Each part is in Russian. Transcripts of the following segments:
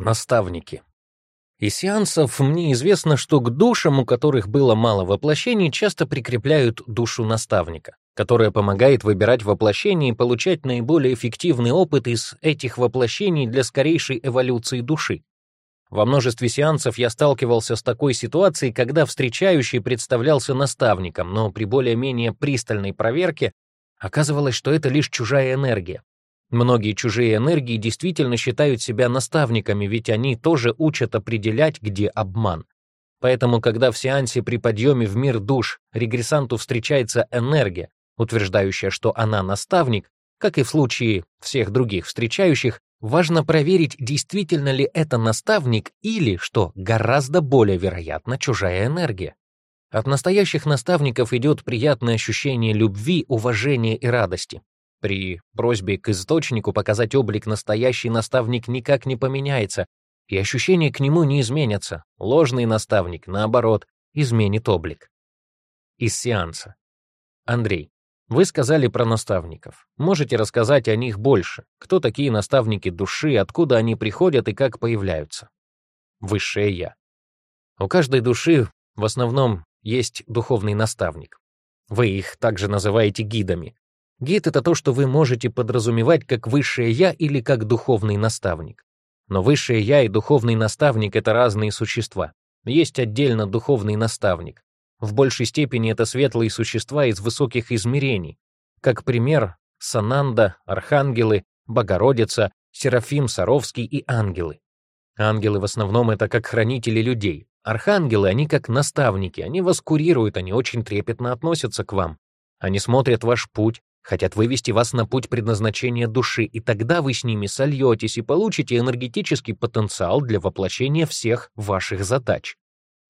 Наставники. Из сеансов мне известно, что к душам, у которых было мало воплощений, часто прикрепляют душу наставника, которая помогает выбирать воплощение и получать наиболее эффективный опыт из этих воплощений для скорейшей эволюции души. Во множестве сеансов я сталкивался с такой ситуацией, когда встречающий представлялся наставником, но при более-менее пристальной проверке оказывалось, что это лишь чужая энергия, Многие чужие энергии действительно считают себя наставниками, ведь они тоже учат определять, где обман. Поэтому, когда в сеансе при подъеме в мир душ регрессанту встречается энергия, утверждающая, что она наставник, как и в случае всех других встречающих, важно проверить, действительно ли это наставник или, что гораздо более вероятно, чужая энергия. От настоящих наставников идет приятное ощущение любви, уважения и радости. При просьбе к источнику показать облик настоящий наставник никак не поменяется, и ощущения к нему не изменятся. Ложный наставник, наоборот, изменит облик. Из сеанса. Андрей, вы сказали про наставников. Можете рассказать о них больше? Кто такие наставники души, откуда они приходят и как появляются? Высшее Я. У каждой души в основном есть духовный наставник. Вы их также называете гидами. Гид — это то, что вы можете подразумевать как высшее «я» или как духовный наставник. Но высшее «я» и духовный наставник — это разные существа. Есть отдельно духовный наставник. В большей степени это светлые существа из высоких измерений. Как пример, Сананда, Архангелы, Богородица, Серафим Саровский и ангелы. Ангелы в основном это как хранители людей. Архангелы, они как наставники, они вас курируют, они очень трепетно относятся к вам. Они смотрят ваш путь, Хотят вывести вас на путь предназначения души, и тогда вы с ними сольетесь и получите энергетический потенциал для воплощения всех ваших задач.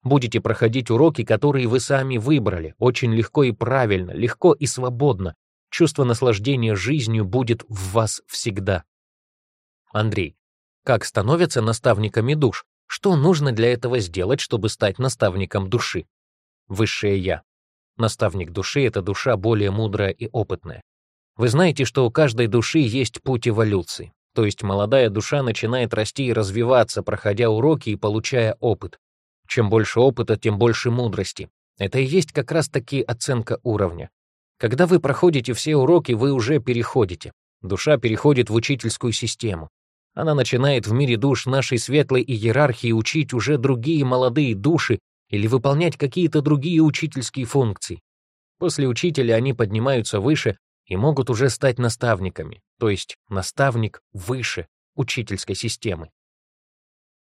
Будете проходить уроки, которые вы сами выбрали, очень легко и правильно, легко и свободно. Чувство наслаждения жизнью будет в вас всегда. Андрей, как становятся наставниками душ? Что нужно для этого сделать, чтобы стать наставником души? Высшее Я. Наставник души — это душа более мудрая и опытная. Вы знаете, что у каждой души есть путь эволюции. То есть молодая душа начинает расти и развиваться, проходя уроки и получая опыт. Чем больше опыта, тем больше мудрости. Это и есть как раз-таки оценка уровня. Когда вы проходите все уроки, вы уже переходите. Душа переходит в учительскую систему. Она начинает в мире душ нашей светлой иерархии учить уже другие молодые души или выполнять какие-то другие учительские функции. После учителя они поднимаются выше и могут уже стать наставниками, то есть наставник выше учительской системы.